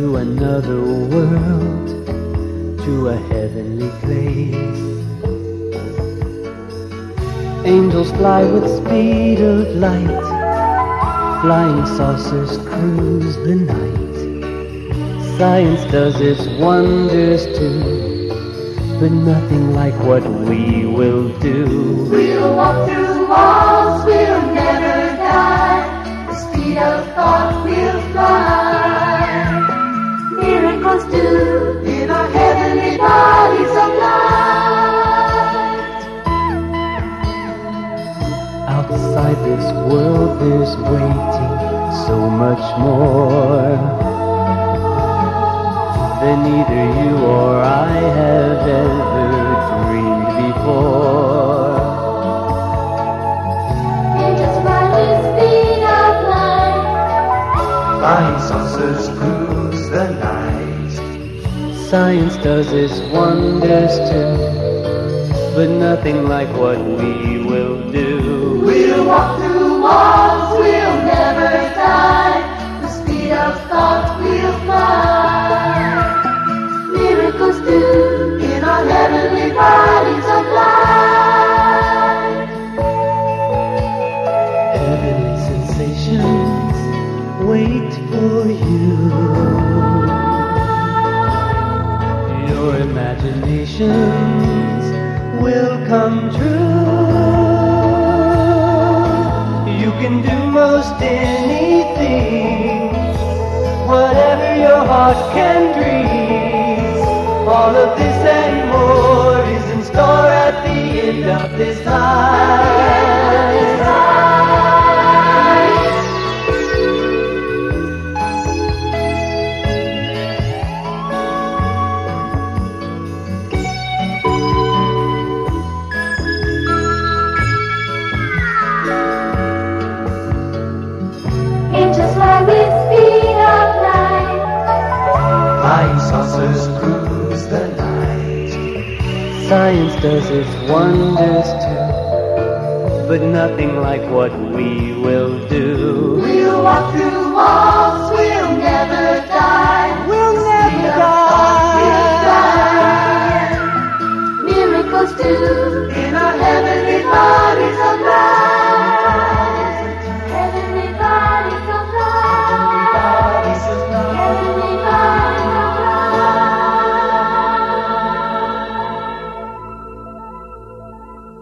nothing like what we will ڈ school بنتی so much مورائے science this school نہ تین کونسن ایمیجنیشن مست نی تھی سینتی سائنس دن thing like what we well